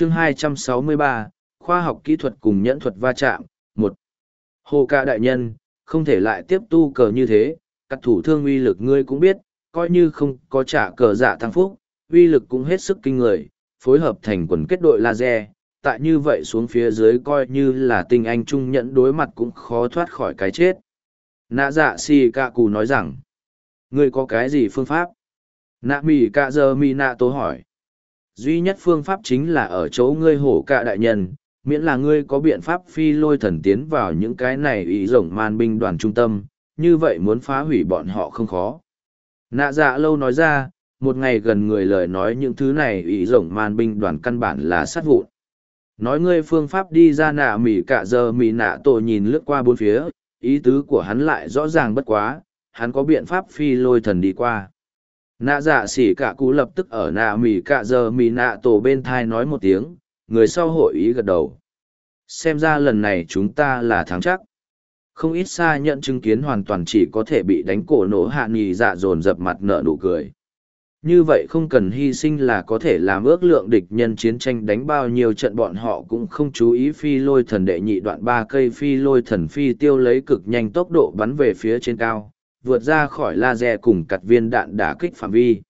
chương 263, khoa học kỹ thuật cùng nhẫn thuật va chạm, một Hồ ca đại nhân, không thể lại tiếp tu cờ như thế, các thủ thương uy lực ngươi cũng biết, coi như không có trả cờ dạ thăng phúc, uy lực cũng hết sức kinh người, phối hợp thành quần kết đội laser, tại như vậy xuống phía dưới coi như là tinh anh trung nhẫn đối mặt cũng khó thoát khỏi cái chết. Nạ dạ si ca cù nói rằng, ngươi có cái gì phương pháp? Nạ mỉ ca giờ mi nạ tố hỏi. Duy nhất phương pháp chính là ở chỗ ngươi hổ cạ đại nhân, miễn là ngươi có biện pháp phi lôi thần tiến vào những cái này ý rộng man binh đoàn trung tâm, như vậy muốn phá hủy bọn họ không khó. Nạ dạ lâu nói ra, một ngày gần người lời nói những thứ này ý rộng man binh đoàn căn bản là sát vụn. Nói ngươi phương pháp đi ra nạ mỉ cả giờ mỉ nạ tổ nhìn lướt qua bốn phía, ý tứ của hắn lại rõ ràng bất quá, hắn có biện pháp phi lôi thần đi qua. Nạ dạ xỉ cả cú lập tức ở nạ mỉ cả giờ mỉ nạ tổ bên thai nói một tiếng, người sau hội ý gật đầu. Xem ra lần này chúng ta là thắng chắc. Không ít xa nhận chứng kiến hoàn toàn chỉ có thể bị đánh cổ nổ hạ nghỉ dạ dồn dập mặt nợ nụ cười. Như vậy không cần hy sinh là có thể làm ước lượng địch nhân chiến tranh đánh bao nhiêu trận bọn họ cũng không chú ý phi lôi thần đệ nhị đoạn ba cây phi lôi thần phi tiêu lấy cực nhanh tốc độ bắn về phía trên cao, vượt ra khỏi laser cùng cặt viên đạn đả kích phạm vi.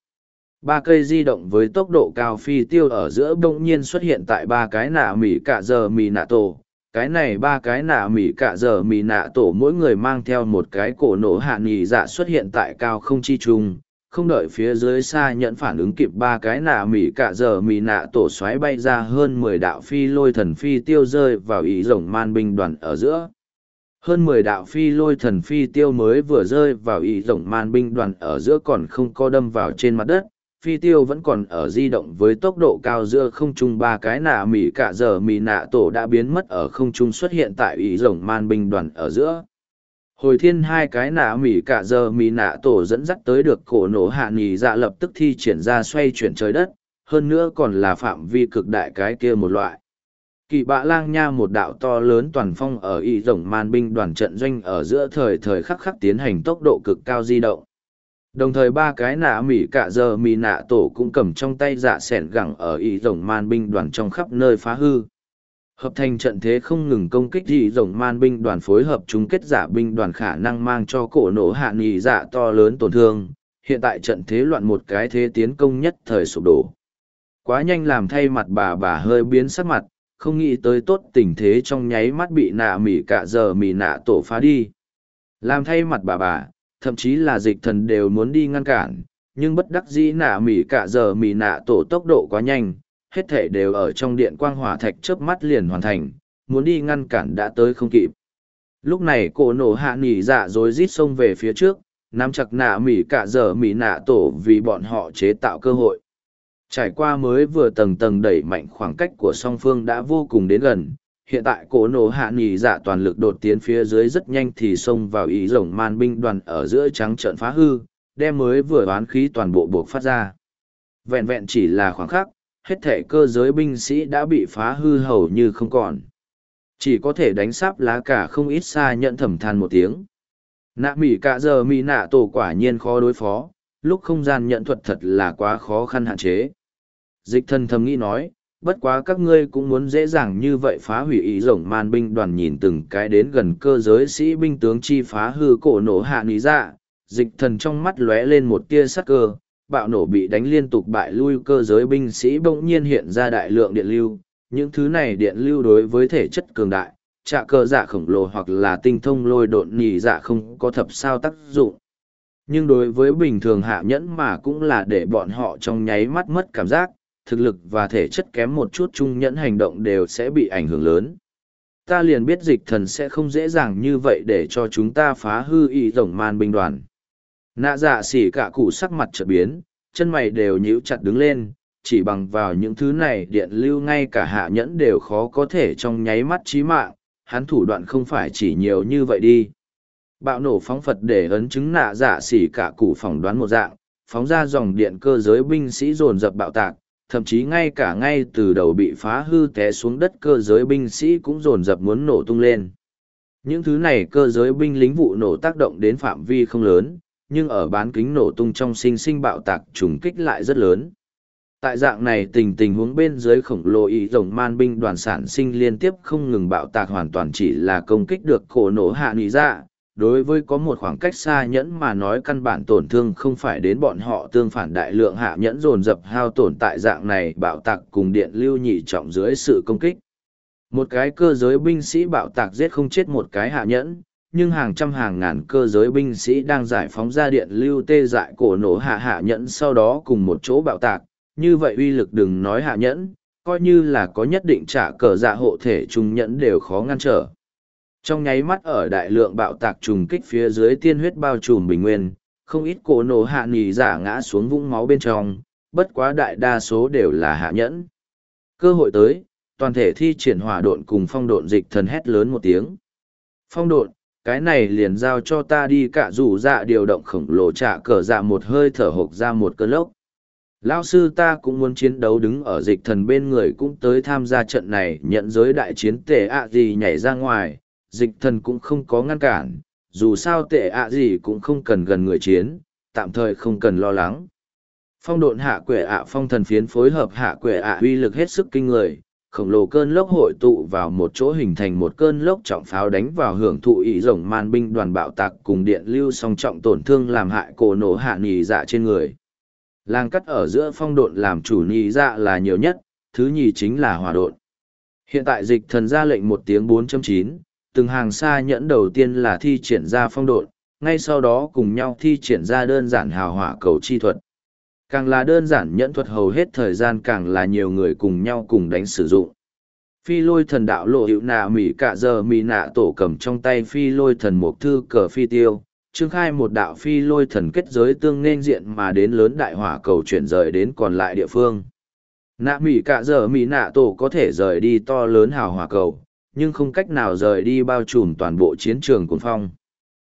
Ba cây di động với tốc độ cao phi tiêu ở giữa bỗng nhiên xuất hiện tại ba cái nạ mỉ cả giờ mỉ nạ tổ. Cái này ba cái nạ mỉ cả giờ mỉ nạ tổ mỗi người mang theo một cái cổ nổ hạ nghỉ dạ xuất hiện tại cao không chi trùng không đợi phía dưới xa nhận phản ứng kịp ba cái nạ mỉ cả giờ mỉ nạ tổ xoáy bay ra hơn mười đạo phi lôi thần phi tiêu rơi vào ý rồng man binh đoàn ở giữa hơn mười đạo phi lôi thần phi tiêu mới vừa rơi vào ý rộng man binh đoàn ở giữa còn không có đâm vào trên mặt đất, phi tiêu vẫn còn ở di động với tốc độ cao giữa không trung ba cái nạ mỉ cả giờ mỉ nạ tổ đã biến mất ở không trung xuất hiện tại ý rồng man binh đoàn ở giữa. Hồi thiên hai cái nạ mỉ cả giờ mỉ nạ tổ dẫn dắt tới được cổ nổ hạ nghỉ dạ lập tức thi triển ra xoay chuyển trời đất, hơn nữa còn là phạm vi cực đại cái kia một loại kỳ bạ lang nha một đạo to lớn toàn phong ở y rồng man binh đoàn trận doanh ở giữa thời thời khắc khắc tiến hành tốc độ cực cao di động. Đồng thời ba cái nạ mỉ cả giờ mỉ nạ tổ cũng cầm trong tay dạ s ẻ n gẳng ở y rồng man binh đoàn trong khắp nơi phá hư. Hợp thành trận thế không ngừng công kích y rồng man binh đoàn phối hợp chung kết giả binh đoàn khả năng mang cho cổ nổ hạ nghị dạ to lớn tổn thương. Hiện tại trận thế loạn một cái thế tiến công nhất thời sụp đổ. Quá nhanh làm thay mặt bà bà hơi biến sắc mặt không nghĩ tới tốt tình thế trong nháy mắt bị nạ mỉ cả giờ mỉ nạ tổ phá đi làm thay mặt bà bà thậm chí là dịch thần đều muốn đi ngăn cản nhưng bất đắc dĩ nạ mỉ cả giờ mỉ nạ tổ tốc độ quá nhanh hết thể đều ở trong điện quang hỏa thạch chớp mắt liền hoàn thành, muốn đi ngăn cản đã tới không kịp. Lúc này cổ nổ hạ nỉ dạ rồi rít xông về phía trước, nắm chặt nạ mỉ cả giờ mỉ nạ tổ vì bọn họ chế tạo cơ hội. Trải qua mới vừa tầng tầng đẩy mạnh khoảng cách của song phương đã vô cùng đến gần, hiện tại cổ nổ hạ nghỉ dạ toàn lực đột tiến phía dưới rất nhanh thì xông vào ý rồng man binh đoàn ở giữa trắng trợn phá hư, đem mới vừa oán khí toàn bộ buộc phát ra. Vẹn vẹn chỉ là khoảng khắc, hết thể cơ giới binh sĩ đã bị phá hư hầu như không còn. Chỉ có thể đánh sáp lá cả không ít xa nhận thầm than một tiếng. Nạ mỉ cả giờ mỉ nạ tổ quả nhiên khó đối phó, lúc không gian nhận thuật thật là quá khó khăn hạn chế. Dịch thần thầm nghĩ nói, bất quá các ngươi cũng muốn dễ dàng như vậy phá hủy ý rồng man binh đoàn nhìn từng cái đến gần cơ giới sĩ binh tướng chi phá hư cổ nổ hạ lý dạ, dịch thần trong mắt lóe lên một tia sắc cơ, bạo nổ bị đánh liên tục bại lui cơ giới binh sĩ bỗng nhiên hiện ra đại lượng điện lưu. Những thứ này điện lưu đối với thể chất cường đại, trạ cơ dạ khổng lồ hoặc là tinh thông lôi độn nhì dạ không có thập sao tác dụng. Nhưng đối với bình thường hạ nhẫn mà cũng là để bọn họ trong nháy mắt mất cảm giác, thực lực và thể chất kém một chút trung nhẫn hành động đều sẽ bị ảnh hưởng lớn. Ta liền biết dịch thần sẽ không dễ dàng như vậy để cho chúng ta phá hư y tổng man binh đoàn nạ dạ xỉ cả cụ sắc mặt trở biến, chân mày đều nhíu chặt đứng lên, chỉ bằng vào những thứ này điện lưu ngay cả hạ nhẫn đều khó có thể trong nháy mắt chí mạng, hắn thủ đoạn không phải chỉ nhiều như vậy đi bạo nổ phóng phật để ấn chứng nạ dạ xỉ cả cụ phỏng đoán một dạng, phóng ra dòng điện cơ giới binh sĩ dồn dập bạo tạc thậm chí ngay cả ngay từ đầu bị phá hư té xuống đất cơ giới binh sĩ cũng dồn dập muốn nổ tung lên những thứ này cơ giới binh lính vụ nổ tác động đến phạm vi không lớn, nhưng ở bán kính nổ tung trong sinh sinh bạo tạc trùng kích lại rất lớn. Tại dạng này tình tình huống bên dưới khổng lồ ý rồng man binh đoàn sản sinh liên tiếp không ngừng bạo tạc hoàn toàn chỉ là công kích được cổ nổ hạ nỉ ra. Dạ, Đối với có một khoảng cách xa nhẫn mà nói căn bản tổn thương không phải đến bọn họ tương phản đại lượng hạ nhẫn dồn dập hao tổn tại dạng này bạo tạc cùng điện lưu nhị trọng dưới sự công kích. Một cái cơ giới binh sĩ bạo tạc giết không chết một cái hạ nhẫn, nhưng hàng trăm hàng ngàn cơ giới binh sĩ đang giải phóng ra điện lưu tê dại cổ nổ hạ hạ nhẫn sau đó cùng một chỗ bạo tạc, như vậy uy lực đừng nói hạ nhẫn, coi như là có nhất định trả cờ dạ hộ thể trung nhẫn đều khó ngăn trở. Trong nháy mắt ở đại lượng bạo tạc trùng kích phía dưới tiên huyết bao trùm bình nguyên, không ít cổ nổ hạ nghỉ giả ngã xuống vũng máu bên trong, bất quá đại đa số đều là hạ nhẫn. Cơ hội tới, toàn thể thi triển hỏa độn cùng phong độn dịch thần hét lớn một tiếng. Phong độn, cái này liền giao cho ta đi cả rủ dạ điều động khổng lồ trả cờ dạ một hơi thở hộc ra một cơn lốc. Lao sư ta cũng muốn chiến đấu đứng ở dịch thần bên người cũng tới tham gia trận này nhận giới đại chiến tể ạ gì nhảy ra ngoài, dịch thần cũng không có ngăn cản, dù sao tệ ạ gì cũng không cần gần người chiến, tạm thời không cần lo lắng. Phong độn hạ quệ ạ phong thần phiến phối hợp hạ quệ ạ uy lực hết sức kinh người, khổng lồ cơn lốc hội tụ vào một chỗ hình thành một cơn lốc trọng pháo đánh vào hưởng thụ ý rồng man binh đoàn bạo tạc cùng điện lưu song trọng tổn thương làm hại cổ nổ hạ nì dạ trên người. Làng cắt ở giữa phong độn làm chủ nì dạ là nhiều nhất, thứ nhì chính là hòa độn. Hiện tại dịch thần ra lệnh một tiếng 4.9, từng hàng xa nhẫn đầu tiên là thi triển ra phong độn, ngay sau đó cùng nhau thi triển ra đơn giản hào hỏa cầu chi thuật. Càng là đơn giản nhẫn thuật hầu hết thời gian càng là nhiều người cùng nhau cùng đánh sử dụng. Phi lôi thần đạo lộ hiệu nạ mỉ cả giờ mỉ nạ tổ cầm trong tay phi lôi thần mục thư cờ phi tiêu, trương khai một đạo phi lôi thần kết giới tương nên diện mà đến lớn đại hỏa cầu chuyển rời đến còn lại địa phương. Nạ mỉ cả giờ mỉ nạ tổ có thể rời đi to lớn hào hỏa cầu, nhưng không cách nào rời đi bao trùm toàn bộ chiến trường cuồng phong.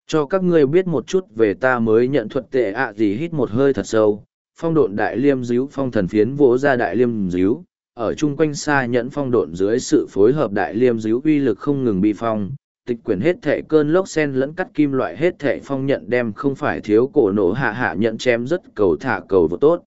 Cho các ngươi biết một chút về ta mới nhận thuật tệ ạ gì hít một hơi thật sâu, phong độn đại liêm díu phong thần phiến vỗ ra đại liêm díu, ở chung quanh xa nhẫn phong độn dưới sự phối hợp đại liêm díu uy lực không ngừng bị phong, tịch quyển hết thệ cơn lốc sen lẫn cắt kim loại hết thệ phong nhận đem không phải thiếu cổ nổ hạ hạ nhận chém rất cầu thả cầu vô tốt.